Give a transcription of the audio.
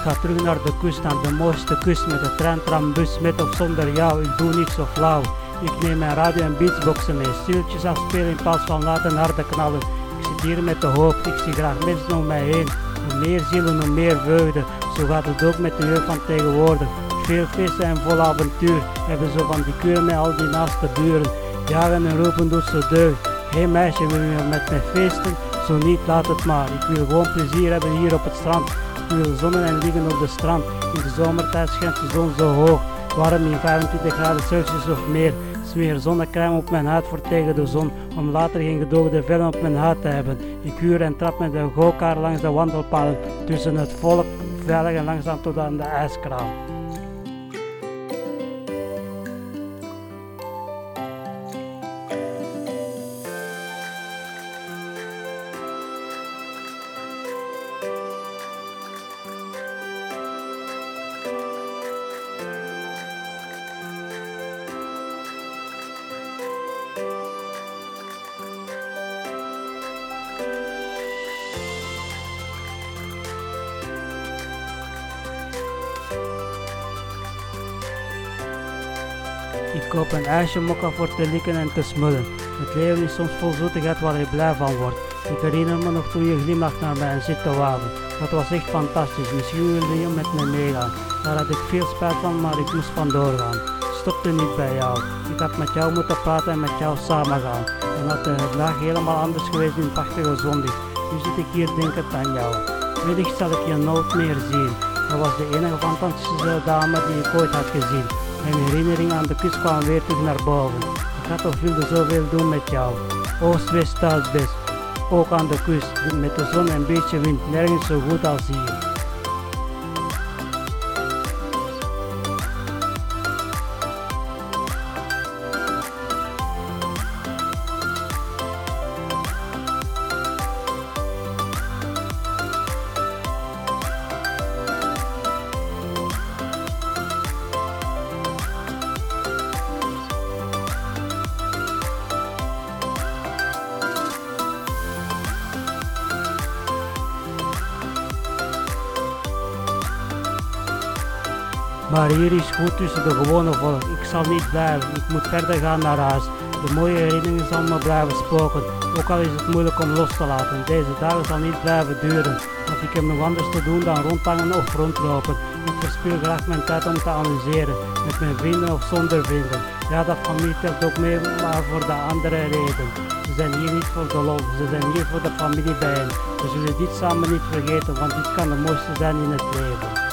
ga terug naar de kust, naar de mooiste kust met de trein, tram, bus, met of zonder jou. Ik doe niks zo flauw. Ik neem mijn radio en beatsboxen mee, stiltjes afspelen in plaats van laten harde knallen. Ik zit hier met de hoop, ik zie graag mensen om mij heen. Hoe meer zielen, hoe meer vreugde. Zo gaat het ook met de jeugd van tegenwoordig. Veel feesten en vol avontuur. Hebben zo van die kuren met al die naaste buren. Jagen en roepen doet ze deugd. Hé meisje, wil je met mij feesten? Zo niet, laat het maar. Ik wil gewoon plezier hebben hier op het strand. Ik wil zonnen en liggen op de strand. In de zomertijd schijnt de zon zo hoog. Warm in 25 graden Celsius of meer. Smeer zonnecrème op mijn huid voor tegen de zon. Om later geen gedoogde vellen op mijn huid te hebben. Ik huur en trap met een gokaar langs de wandelpaden. Tussen het volk, veilig en langzaam tot aan de ijskraal. Ik koop een ijsje mokka voor te likken en te smullen. Het leven is soms vol zoetigheid waar je blij van wordt. Ik herinner me nog toen je glimlacht naar mij en zit te wagen. Dat was echt fantastisch. Misschien wilde je met me meegaan. Daar had ik veel spijt van, maar ik moest vandoor gaan. Stopte niet bij jou. Ik had met jou moeten praten en met jou samen gaan. En had de dag helemaal anders geweest in prachtige zondag. Nu zit ik hier denkend aan jou. Wellicht zal ik je nooit meer zien. Dat was de enige fantastische dame die ik ooit had gezien. Mijn herinnering aan de kust kwam weer terug naar boven. Ik had of wilde zoveel doen met jou. Oost, west, thuis, best. Ook aan de kust, met de zon en een beetje wind, nergens zo goed als hier. Maar hier is goed tussen de gewone volk. Ik zal niet blijven, ik moet verder gaan naar huis. De mooie herinneringen zal me blijven spoken, ook al is het moeilijk om los te laten. Deze dagen zal niet blijven duren, want ik heb nog anders te doen dan rondhangen of rondlopen. Ik verspil graag mijn tijd om te amuseren, met mijn vrienden of zonder vrienden. Ja, dat familie telt ook mee, maar voor de andere reden. Ze zijn hier niet voor de lol, ze zijn hier voor de familie bijeen. We zullen dit samen niet vergeten, want dit kan de mooiste zijn in het leven.